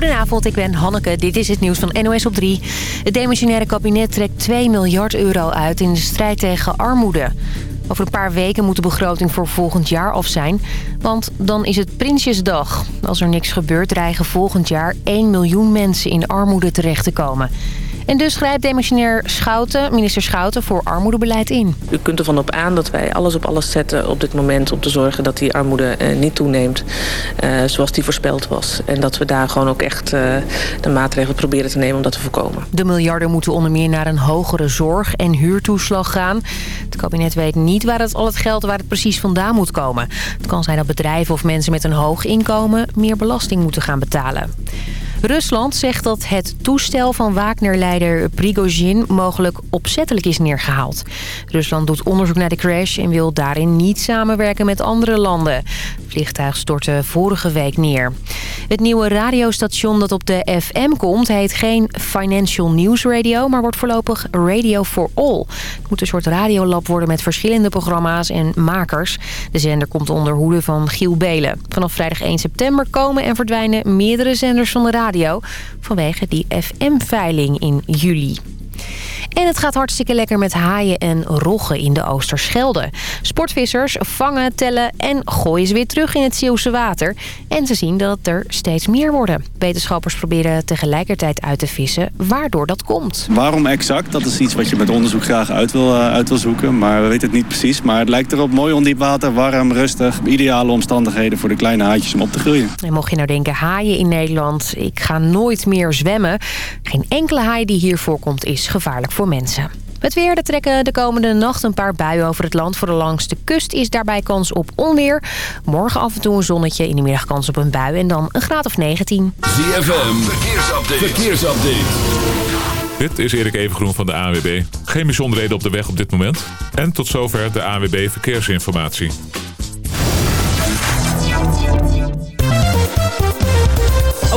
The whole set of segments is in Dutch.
Goedenavond, ik ben Hanneke. Dit is het nieuws van NOS op 3. Het demissionaire kabinet trekt 2 miljard euro uit in de strijd tegen armoede. Over een paar weken moet de begroting voor volgend jaar af zijn. Want dan is het Prinsjesdag. Als er niks gebeurt dreigen volgend jaar 1 miljoen mensen in armoede terecht te komen. En dus grijpt demissionair Schouten, minister Schouten voor armoedebeleid in. U kunt ervan op aan dat wij alles op alles zetten op dit moment... om te zorgen dat die armoede eh, niet toeneemt eh, zoals die voorspeld was. En dat we daar gewoon ook echt eh, de maatregelen proberen te nemen om dat te voorkomen. De miljarden moeten onder meer naar een hogere zorg- en huurtoeslag gaan. Het kabinet weet niet waar het al het geld waar het precies vandaan moet komen. Het kan zijn dat bedrijven of mensen met een hoog inkomen... meer belasting moeten gaan betalen. Rusland zegt dat het toestel van Wagner-leider Prigozhin mogelijk opzettelijk is neergehaald. Rusland doet onderzoek naar de crash en wil daarin niet samenwerken met andere landen. Het vliegtuig stortte vorige week neer. Het nieuwe radiostation dat op de FM komt heet geen Financial News Radio, maar wordt voorlopig Radio for All. Het moet een soort radiolab worden met verschillende programma's en makers. De zender komt onder hoede van Giel Belen. Vanaf vrijdag 1 september komen en verdwijnen meerdere zenders van de radio vanwege die FM-veiling in juli. En het gaat hartstikke lekker met haaien en roggen in de Oosterschelde. Sportvissers vangen, tellen en gooien ze weer terug in het Zeeuwse water. En ze zien dat er steeds meer worden. Wetenschappers proberen tegelijkertijd uit te vissen waardoor dat komt. Waarom exact? Dat is iets wat je met onderzoek graag uit wil, uit wil zoeken. Maar we weten het niet precies. Maar het lijkt erop mooi ondiep water, warm, rustig. Ideale omstandigheden voor de kleine haatjes om op te groeien. En mocht je nou denken, haaien in Nederland, ik ga nooit meer zwemmen. Geen enkele haai die hier voorkomt is gevaarlijk voor mensen. Het weer, er trekken de komende nacht een paar buien over het land. Voor langs de kust is daarbij kans op onweer. Morgen af en toe een zonnetje, in de middag kans op een bui en dan een graad of 19. ZFM, verkeersupdate. verkeersupdate. Dit is Erik Evengroen van de ANWB. Geen bijzonderheden op de weg op dit moment. En tot zover de ANWB Verkeersinformatie.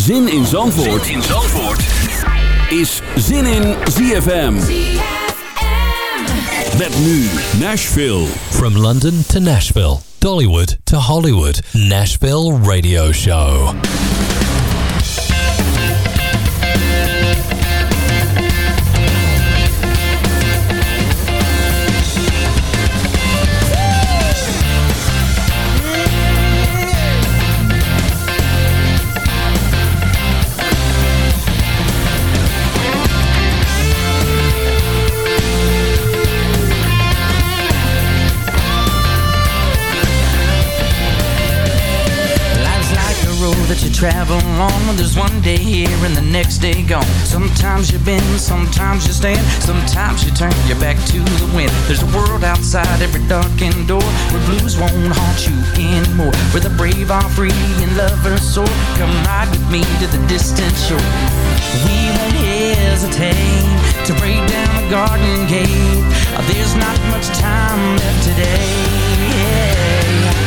Zin in Zandvoort, zin in Zandvoort. is Zin in ZFM. Met nu Nashville. From London to Nashville, Dollywood to Hollywood, Nashville Radio Show. Travel on. There's one day here and the next day gone. Sometimes you bend, sometimes you stand. Sometimes you turn your back to the wind. There's a world outside every darkened door Where blues won't haunt you anymore. Where the brave are free and lovers soar Come ride with me to the distant shore. We won't hesitate To break down the garden gate. There's not much time left today. Life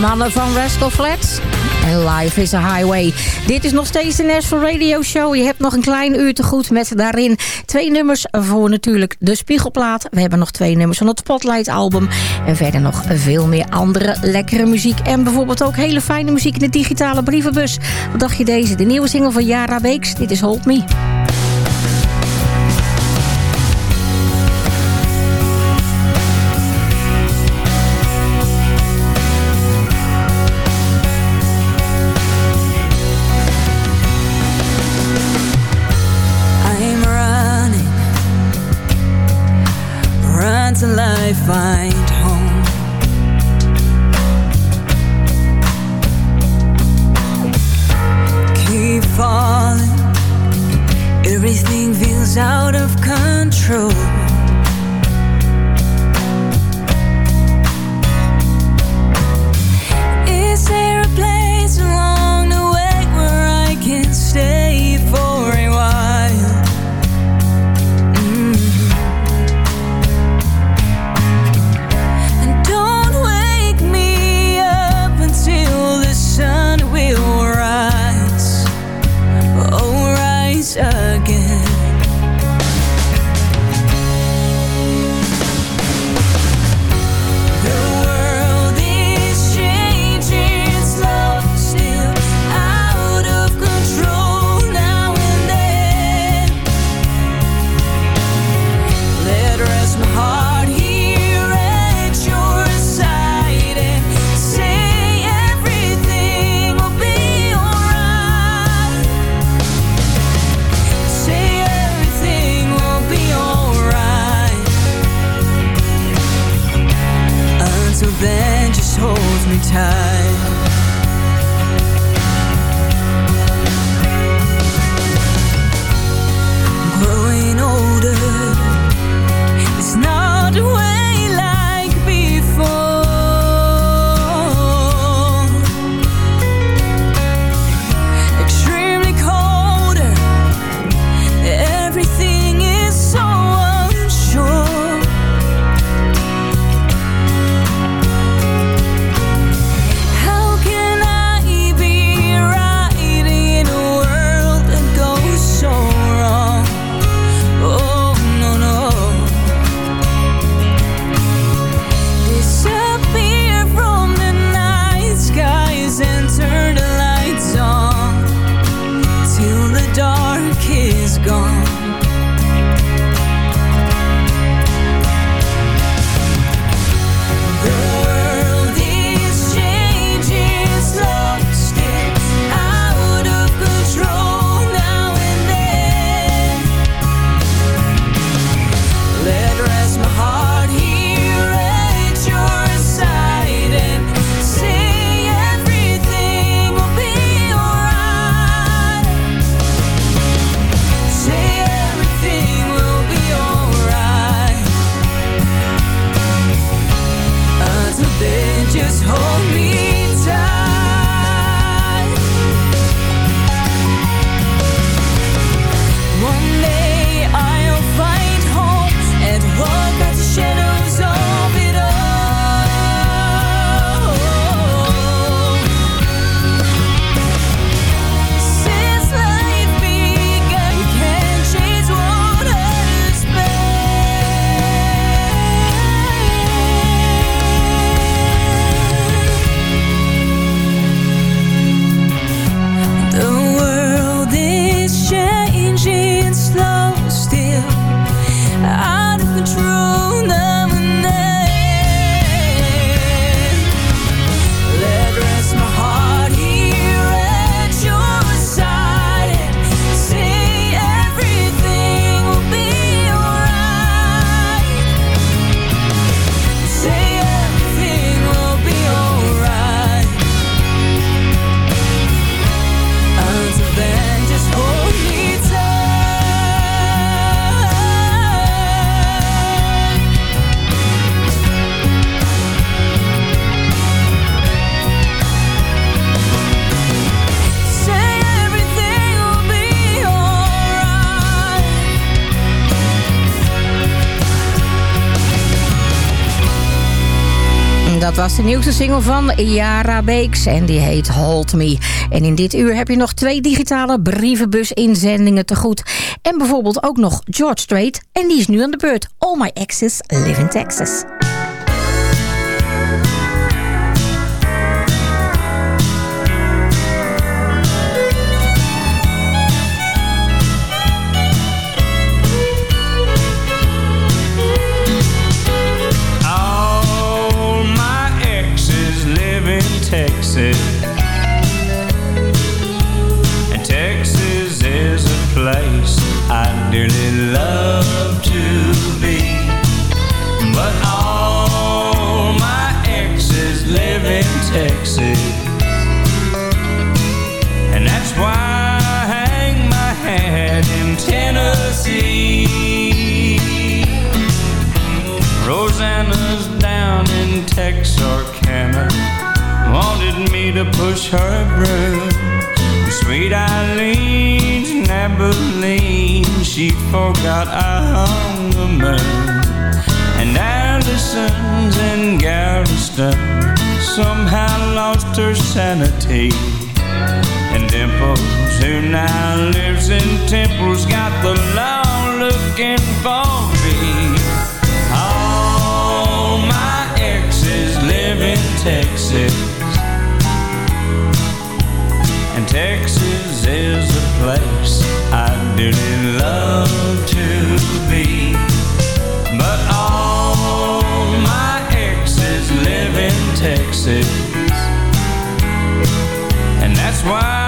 Mannen van Rascal Flats. En Life is a Highway. Dit is nog steeds de Nashville Radio Show. Je hebt nog een klein uur te goed met daarin twee nummers voor natuurlijk de Spiegelplaat. We hebben nog twee nummers van het Spotlight album. En verder nog veel meer andere lekkere muziek. En bijvoorbeeld ook hele fijne muziek in de digitale brievenbus. Wat dacht je deze? De nieuwe single van Yara Weeks. Dit is Hold Me. Nieuwste single van Yara Beeks en die heet Hold Me. En in dit uur heb je nog twee digitale brievenbus-inzendingen te goed. En bijvoorbeeld ook nog George Strait en die is nu aan de beurt. All My Exes Live in Texas. dear little love. Forgot I hung the moon And Allison's in Galveston Somehow lost her sanity. And Dimples, who now lives in Temple's Got the law looking for me. All my exes live in Texas to be. But all my exes live in Texas. And that's why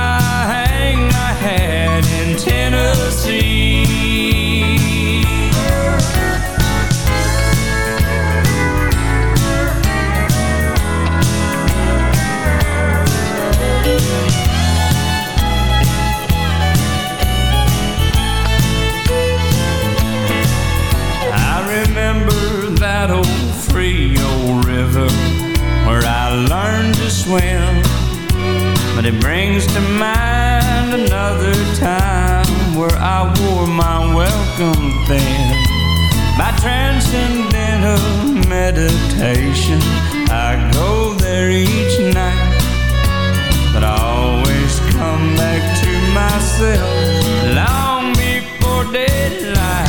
But it brings to mind another time where I wore my welcome thin. By transcendental meditation, I go there each night. But I always come back to myself long before daylight.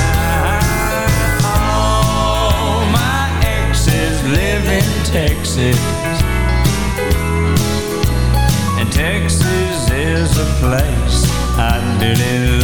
All my exes live in Texas. it is.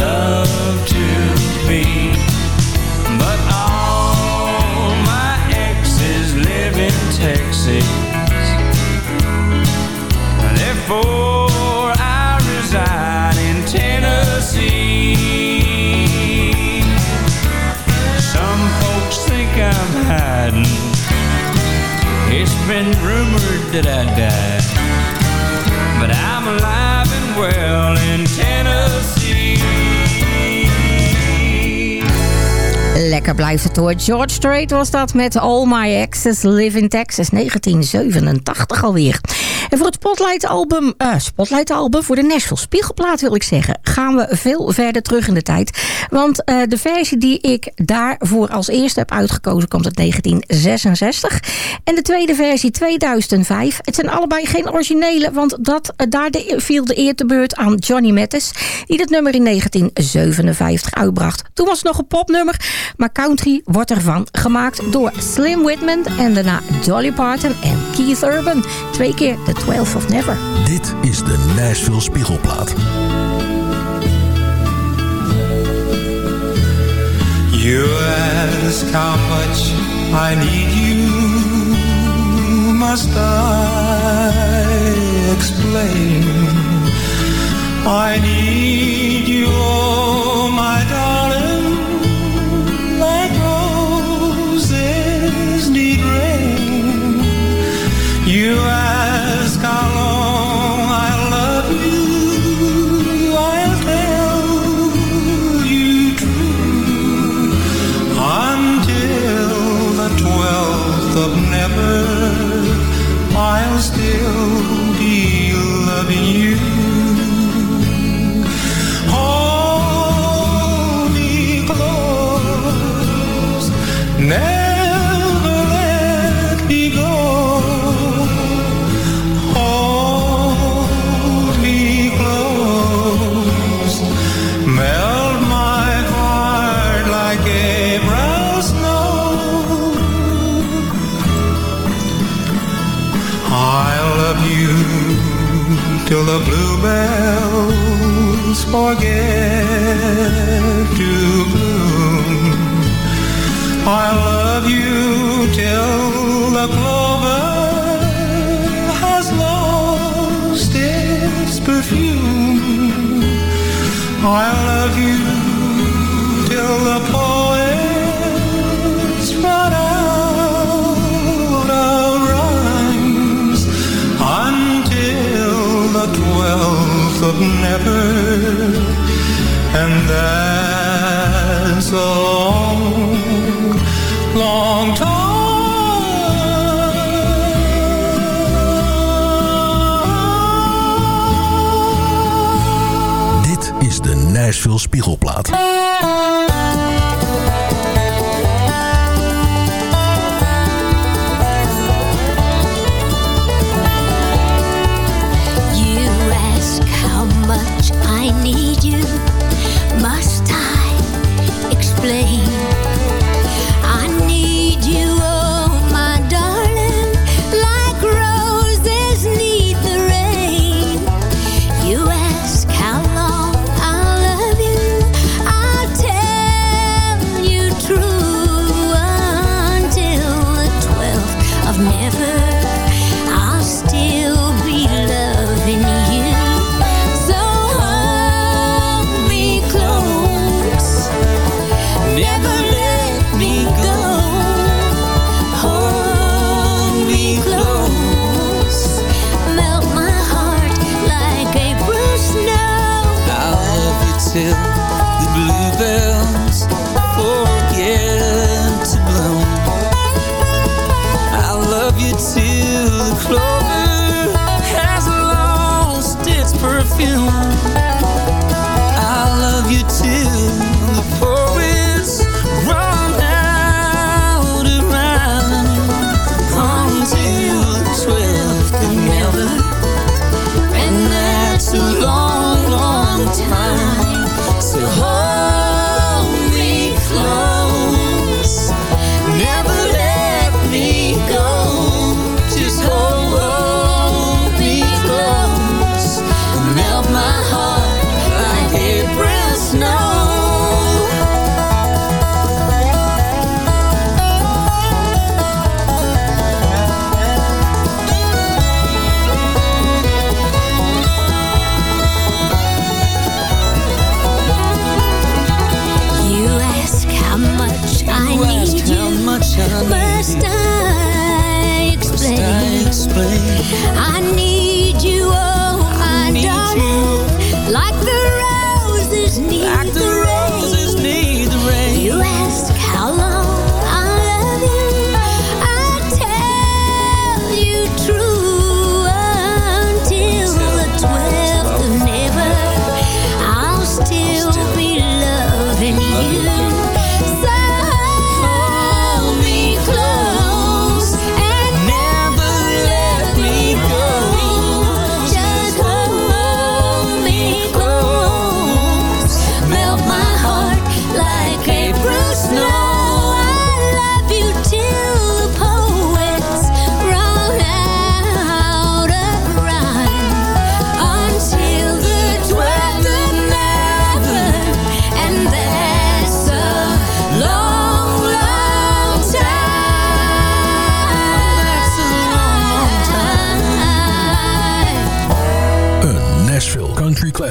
Blijft het hoor. George Strait was dat met All My Exes Live in Texas 1987 alweer. En voor het Spotlight album, eh, Spotlight album voor de Nashville Spiegelplaat wil ik zeggen, gaan we veel verder terug in de tijd. Want eh, de versie die ik daarvoor als eerste heb uitgekozen komt uit 1966. En de tweede versie 2005. Het zijn allebei geen originele, want dat, eh, daar de, viel de eer te beurt aan Johnny Mathis. Die dat nummer in 1957 uitbracht. Toen was het nog een popnummer, maar country wordt ervan gemaakt door Slim Whitman en daarna Dolly Parton en Keith Urban. Twee keer The 12 of Never. Dit is de Nashville Spiegelplaat. You ask how much I need you. Must I explain? I need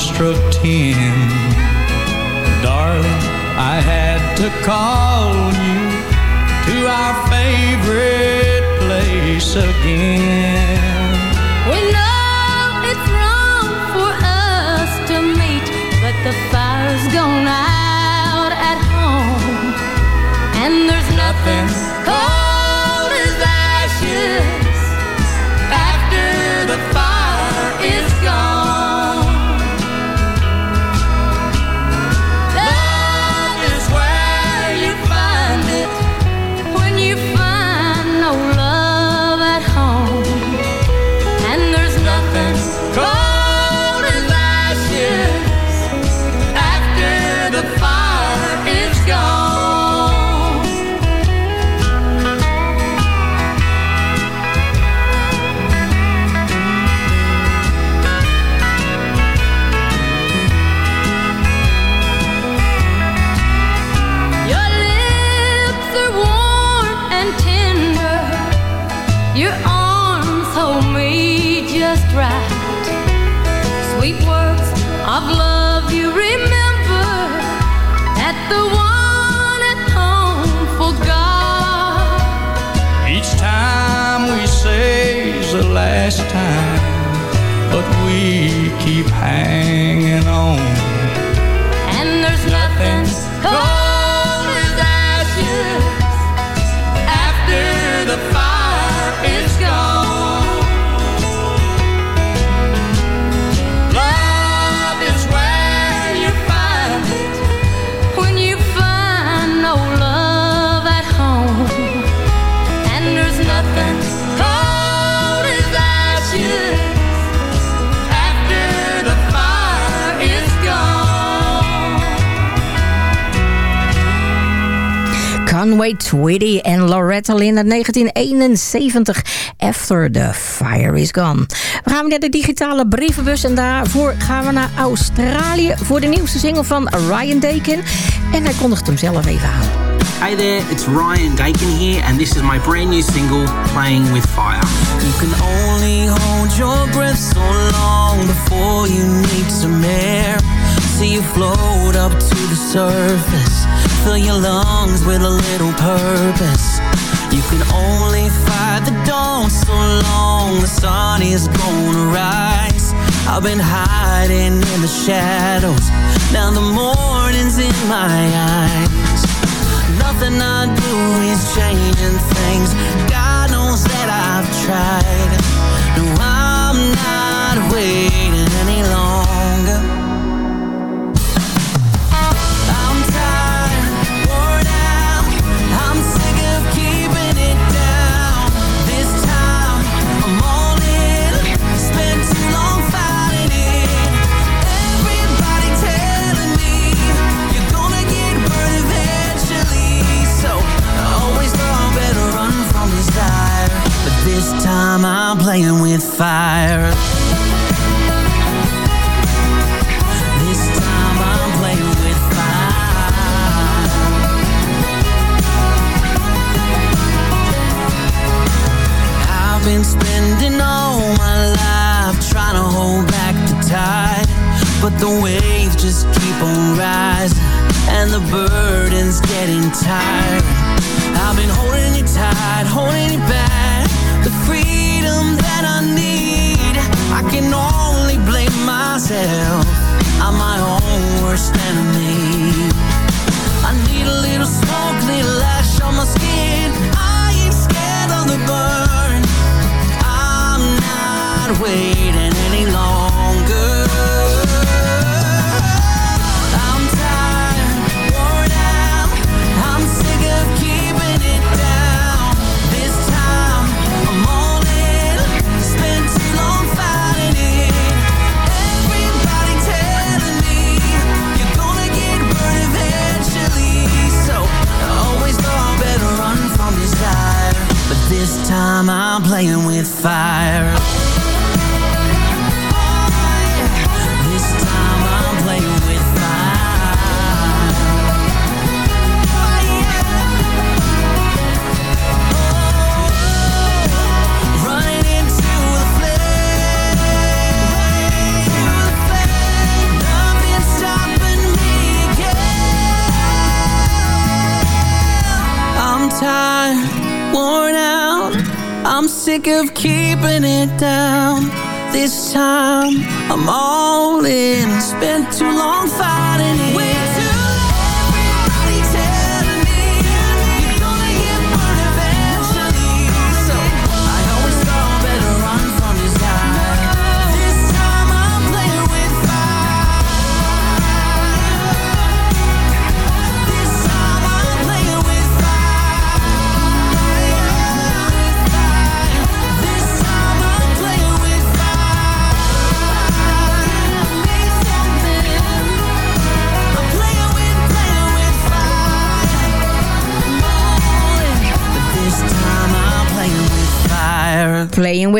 struck ten. Darling, I had to call you to our favorite place again. We know it's wrong for us to meet, but the fire's gone out at home, and there's nothing cold as ashes. Conway Twitty en Loretta Lynn uit 1971. After the Fire is Gone. We gaan weer naar de digitale brievenbus. En daarvoor gaan we naar Australië. Voor de nieuwste single van Ryan Dakin. En hij kondigt hem zelf even aan. Hey there, it's Ryan Dakin here, and this is my brand new single, Playing with Fire. You can only hold your breath so long before you need some air. See you float up to the surface. Fill your lungs with a little purpose. You can only fight the dawn so long the sun is gonna rise. I've been hiding in the shadows. Now the morning's in my eyes. Nothing I do is changing things. God knows that I've tried. No, I'm not waiting I'm playing with fire. Been spending all my life trying to hold back the tide. But the waves just keep on rising, and the burden's getting tired. I've been holding you tight, holding you back. Freedom that I need, I can only blame myself. I'm my own worst enemy. I need a little smoke, little ash on my skin.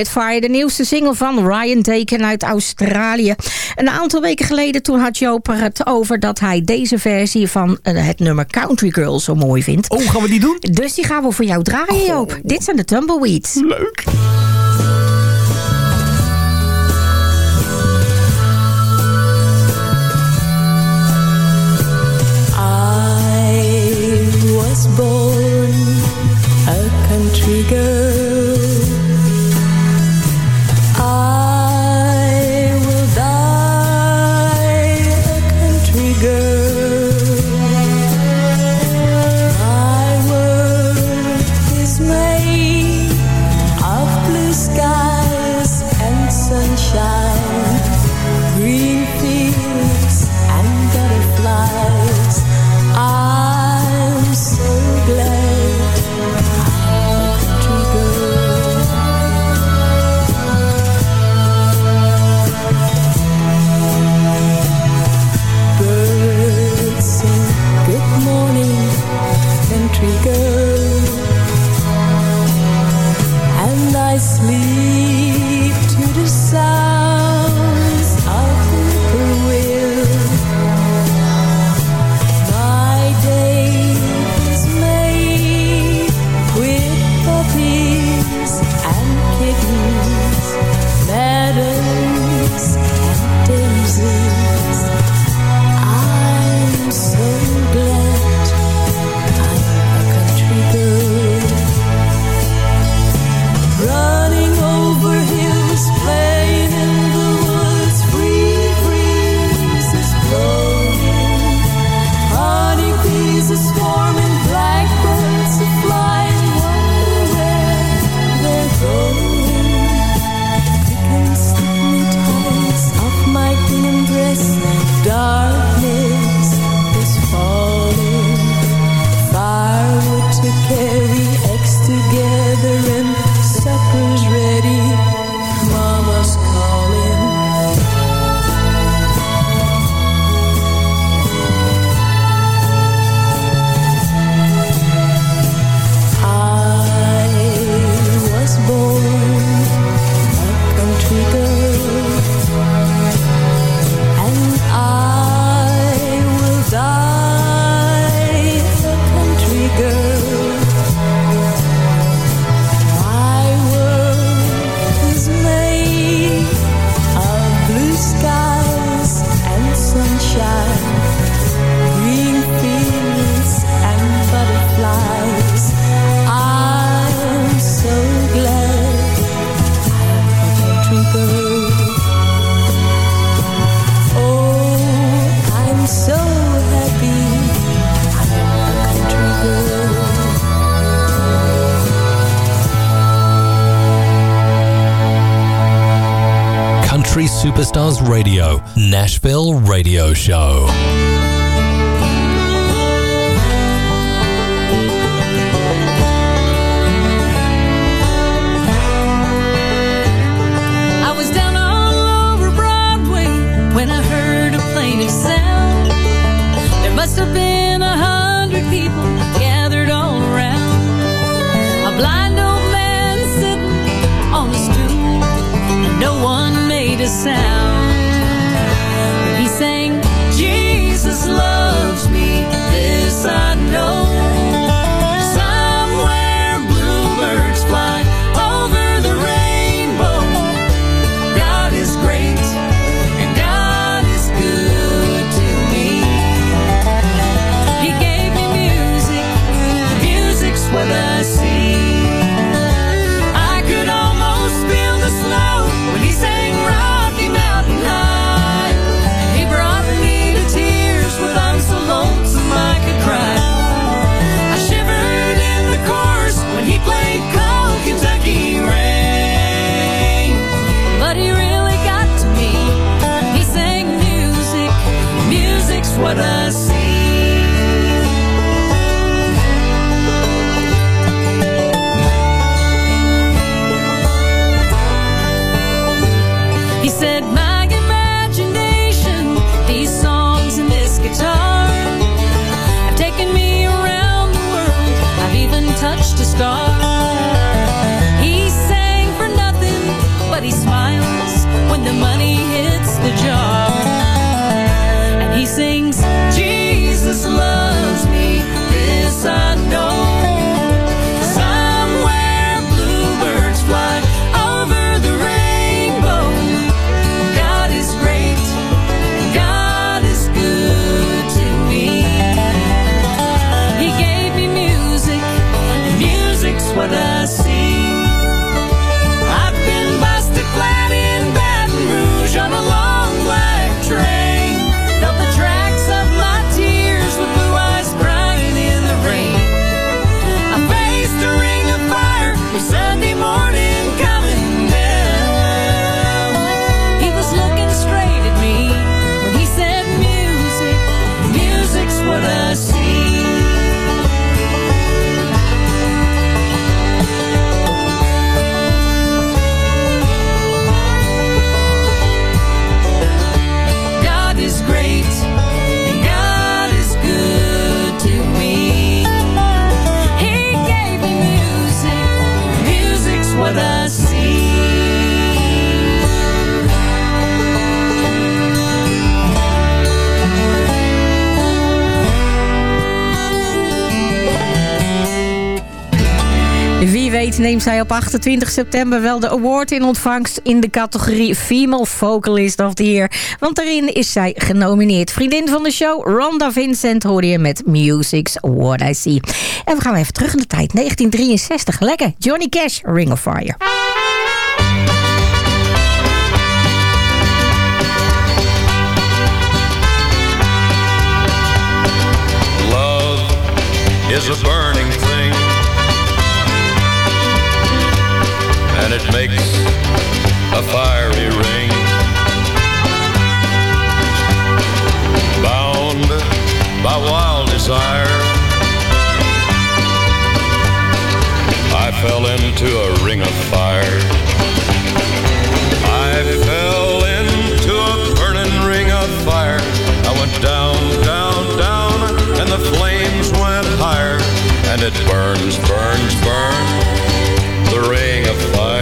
With Fire, de nieuwste single van Ryan Daken uit Australië. Een aantal weken geleden toen had Joper het over dat hij deze versie van eh, het nummer Country Girl zo mooi vindt. Oh, gaan we die doen? Dus die gaan we voor jou draaien, Joop. Dit zijn de Tumbleweeds. Leuk. Superstars Radio, Nashville Radio Show. Zij op 28 september wel de award in ontvangst... in de categorie Female Vocalist of the Year. Want daarin is zij genomineerd. Vriendin van de show, Rhonda Vincent, hoorde je met Music's What I See. En we gaan even terug in de tijd, 1963. Lekker, Johnny Cash, Ring of Fire. Is a burning makes a fiery ring. Bound by wild desire, I fell into a ring of fire. I fell into a burning ring of fire. I went down, down, down, and the flames went higher. And it burns, burns, burns. The ring of fire,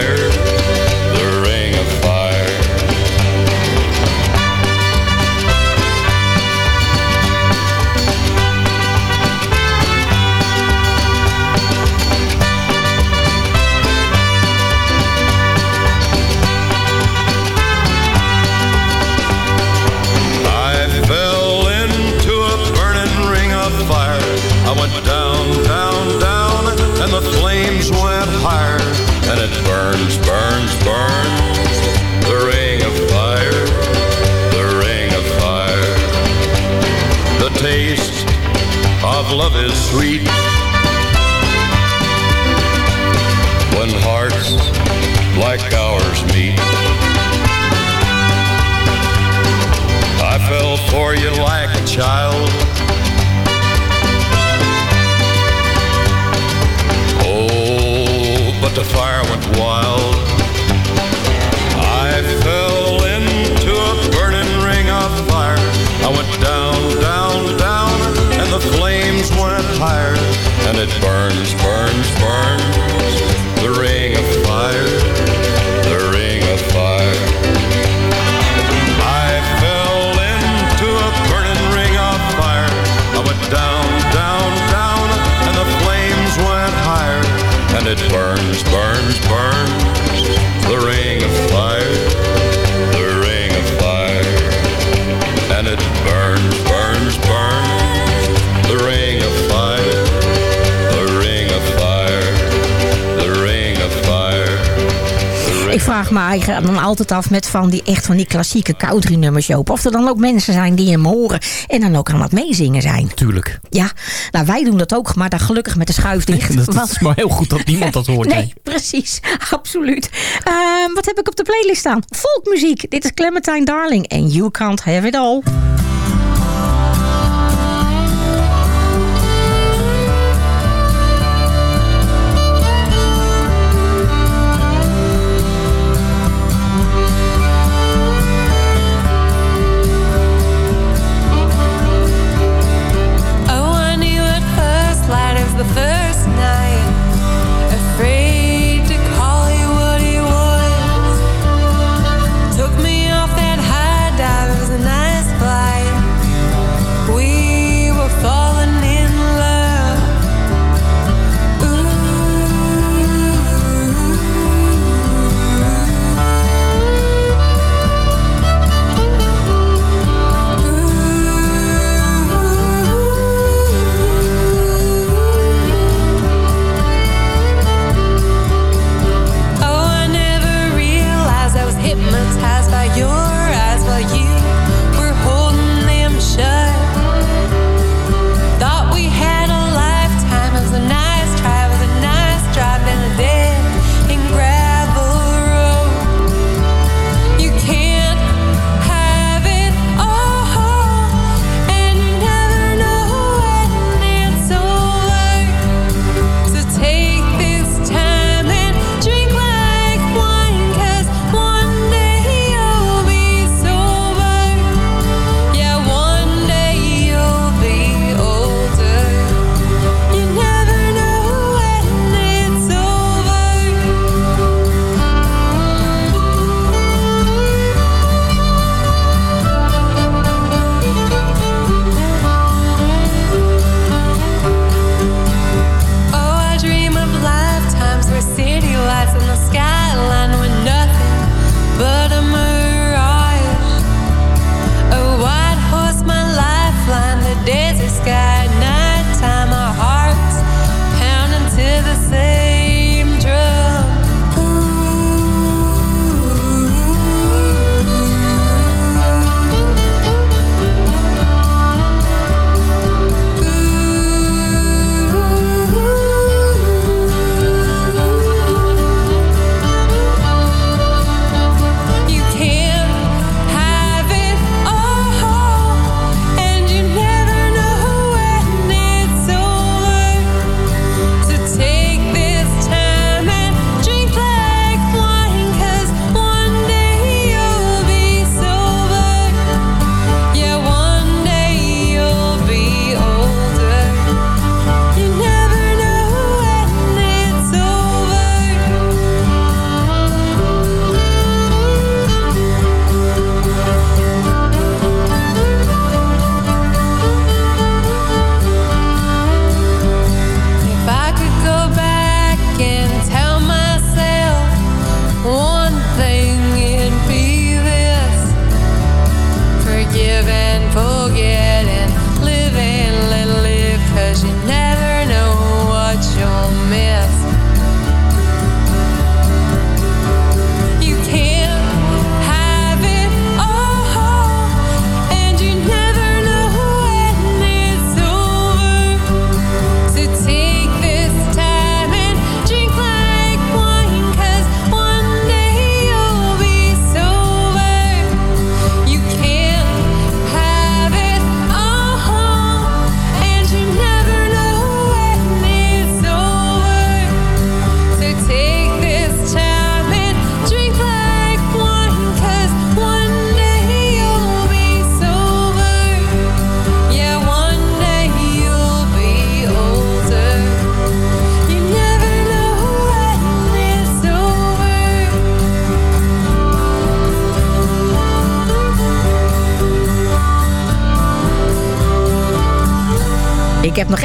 af met van die, echt van die klassieke country nummers, Joop. Of er dan ook mensen zijn die hem horen en dan ook aan het meezingen zijn. Tuurlijk. Ja, nou wij doen dat ook, maar dan gelukkig met de schuif dicht. dat Want- is maar heel goed dat niemand dat hoort. Nee, precies. Absoluut. Ehm, wat heb ik op de playlist staan? Volkmuziek. Dit is Clementine Darling en You Can't Have It All.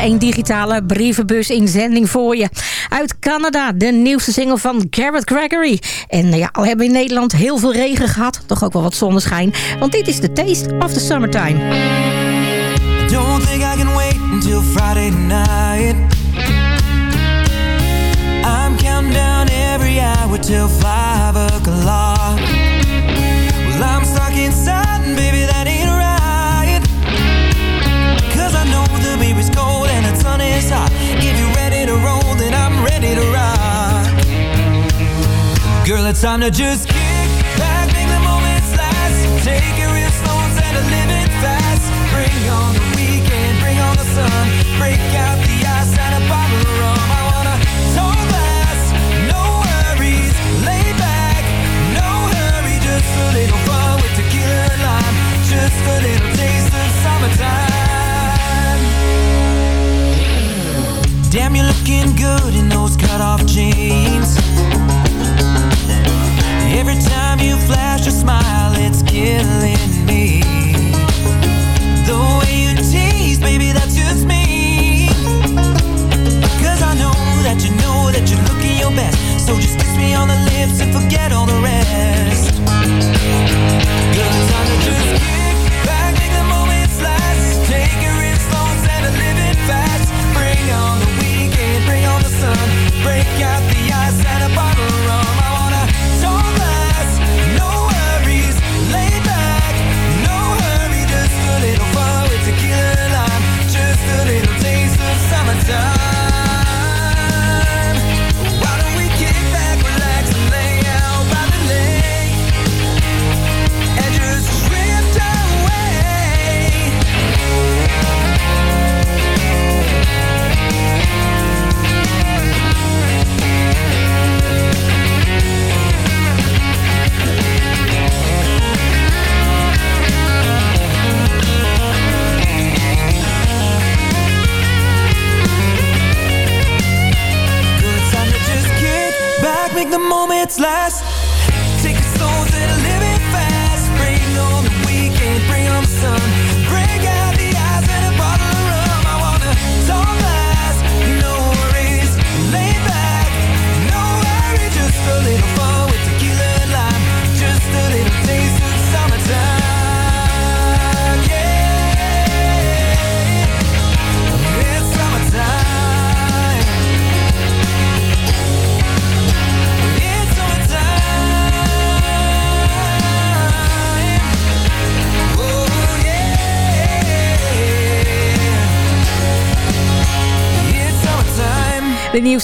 Één digitale brievenbus in zending voor je. Uit Canada, de nieuwste single van Garrett Gregory. En ja, al hebben we in Nederland heel veel regen gehad, toch ook wel wat zonneschijn. Want dit is The Taste of the Summertime. Don't think I can wait until Friday night. I'm counting down every hour till five o'clock. Time to just kick back, make the moments last. Take it real slow instead of living fast. Bring on the weekend, bring on the sun. Break out the ice and a bottle of rum. I wanna tall glass, no worries. Lay back, no hurry. Just a little fun with tequila and lime. Just a little taste of summertime. Damn, you're looking good in those cut-off jeans. Every time you flash a smile, it's killing me.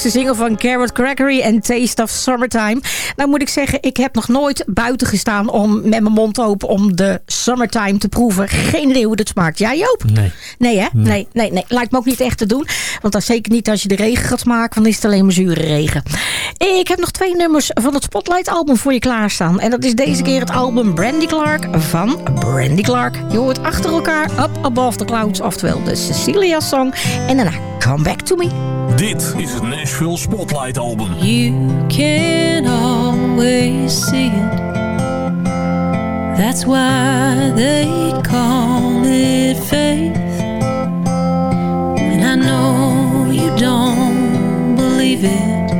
Nieuwste single van Garrett Gregory en Taste of Summertime. Nou moet ik zeggen, ik heb nog nooit buiten gestaan om met mijn mond open om de Summertime te proeven. Geen idee hoe dat smaakt. Jij Joop? Nee. Nee hè? Nee. nee, nee, Lijkt me ook niet echt te doen. Want dan zeker niet als je de regen gaat smaken, want dan is het alleen maar zure regen. Ik heb nog twee nummers van het Spotlight album voor je klaarstaan. En dat is deze keer het album Brandy Clark van Brandy Clark. Je hoort achter elkaar Up Above the Clouds, oftewel de Cecilia Song. En daarna Come Back To Me. Dit is het Nashville Spotlight Album. You can always see it. That's why they call it faith. And I know you don't believe it.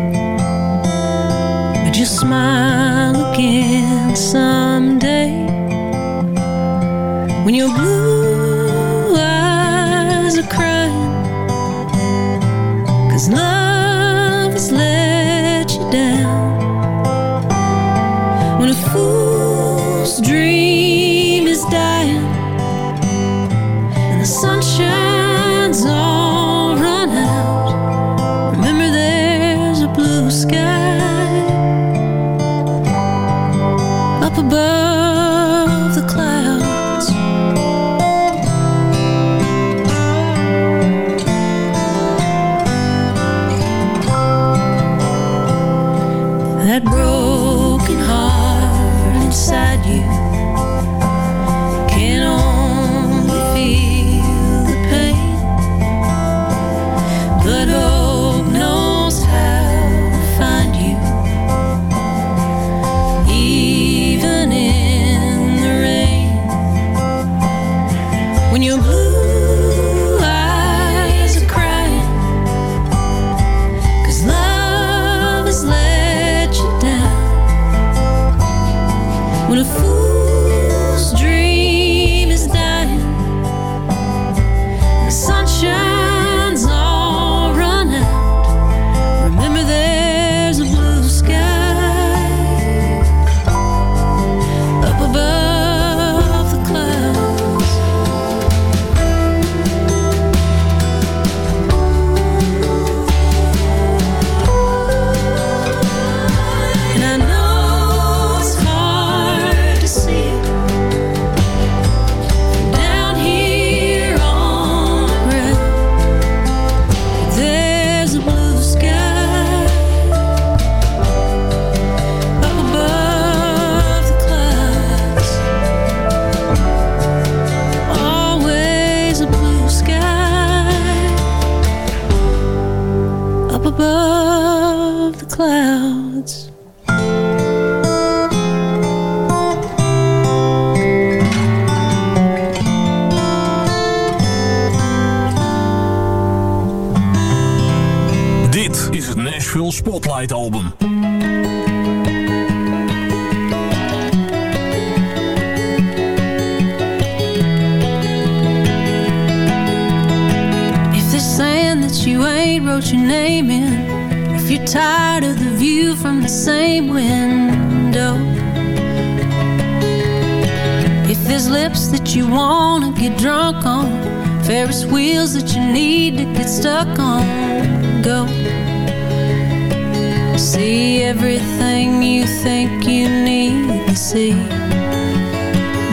But you'll smile again someday. When your blue eyes are crying. Cause love dream when you See everything you think you need to see,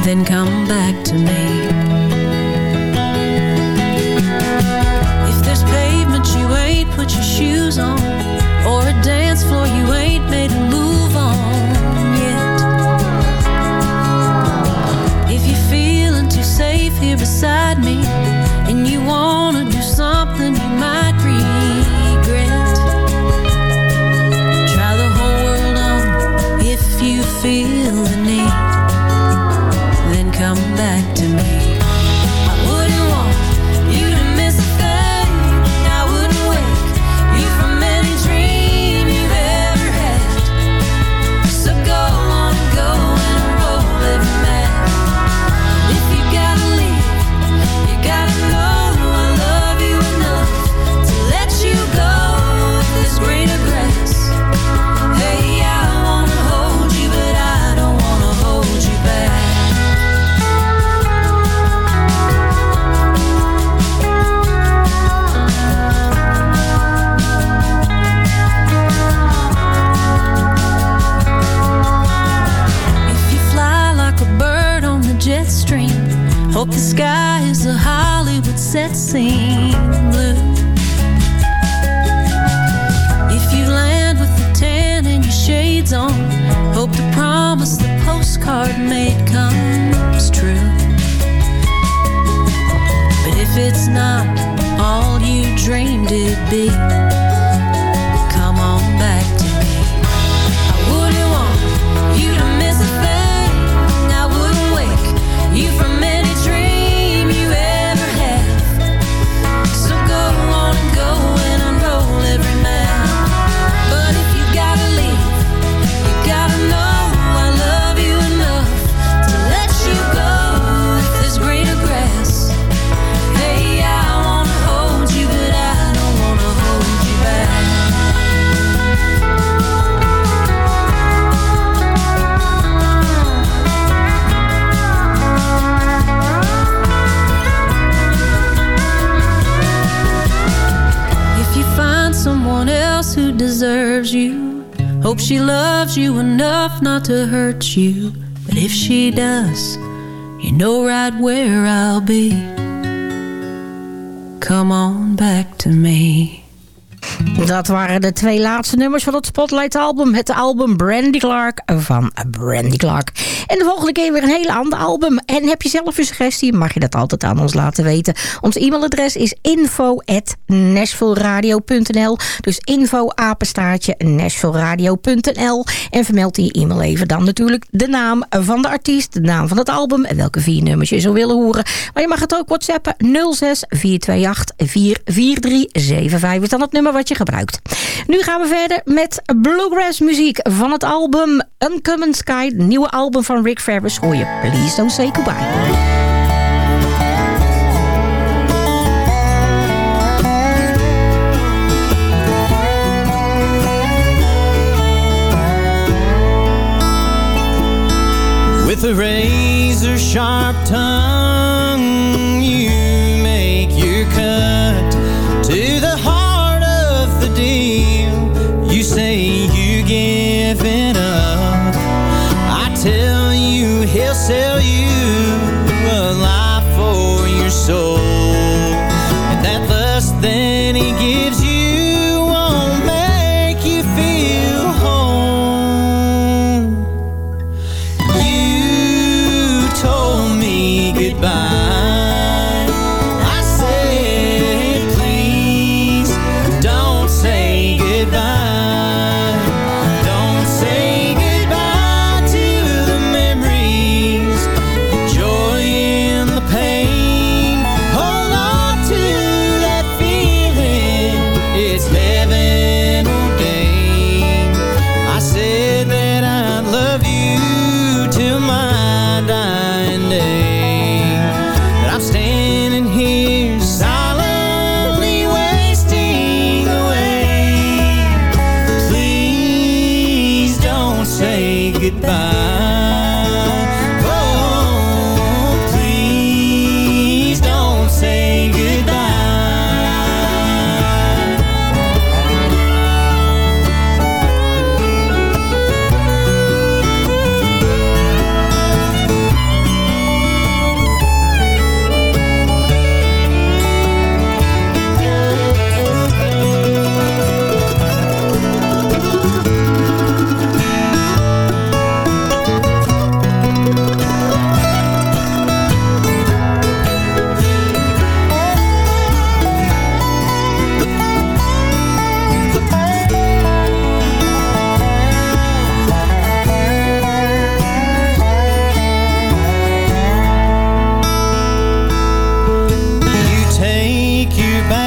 then come back to me. If there's pavement you ain't put your shoes on, or a dance floor you ain't made a move on yet. If you're feeling too safe here beside me, Hollywood set scene blue. If you land with the tan and your shades on, hope the promise the postcard made comes true. But if it's not all you dreamed it'd be, you. But if she does, you know right where I'll be. Come on. Dat waren de twee laatste nummers van het Spotlight-album. Het album Brandy Clark van Brandy Clark. En de volgende keer weer een hele ander album. En heb je zelf een suggestie, mag je dat altijd aan ons laten weten. Ons e-mailadres is info.nashvilleradio.nl Dus info apenstaartje En vermeld in je e-mail even dan natuurlijk de naam van de artiest, de naam van het album en welke vier nummers je zou willen horen. Maar je mag het ook whatsappen 06 428 44375 is dan het nummer wat je gebruikt Nu gaan we verder met bluegrass muziek van het album Uncommon Sky. Het nieuwe album van Rick Ferris hoor je Please Don't Say Goodbye. With a razor sharp tongue, you sell you a life for your soul. you back.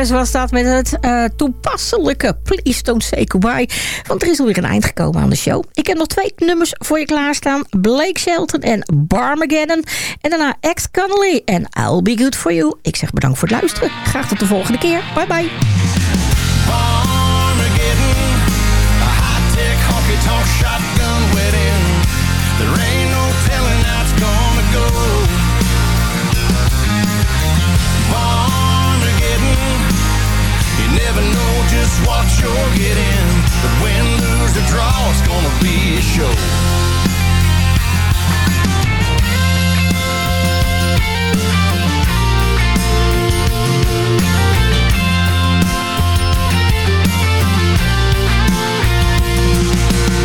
Ferris was dat met het eh, toepasselijke Please Don't Say Goodbye. Want er is alweer een eind gekomen aan de show. Ik heb nog twee nummers voor je klaarstaan. Blake Shelton en Barmageddon. En daarna Ex Connolly en I'll Be Good For You. Ik zeg bedankt voor het luisteren. Graag tot de volgende keer. Bye bye. Armageddon, a shotgun wedding. Ain't is what you're getting. The win, lose, or draw, it's gonna be a show.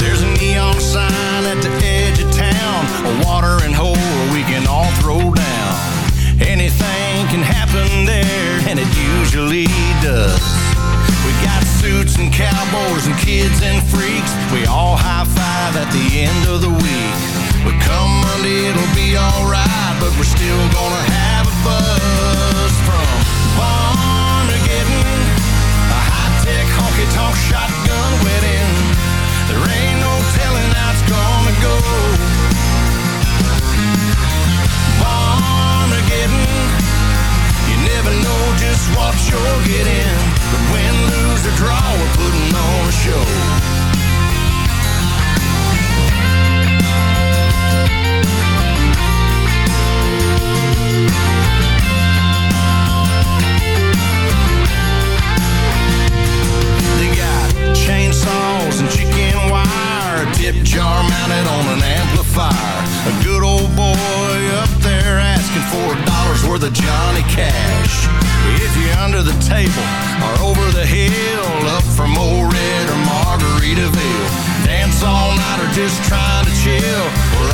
There's a neon sign at the edge of town, a watering hole we can all throw down. Anything can happen there, and it usually does cowboys and kids and freaks. We all high five at the end of the week. But come Monday, it'll be alright, but we're still gonna have a buzz from Barmageddon, a high-tech honky-tonk shotgun wedding. There ain't no telling how it's gonna go. Barmageddon, you never know just what you're getting. Win, lose, or draw, we're putting on a show. They got chainsaws and chicken wire, a tip jar mounted on an amplifier. A good old boy up there asking for a dollar's worth of Johnny Cash. If you're under the table or over the hill, up from old red or Margaritaville, dance all night or just trying to chill, we're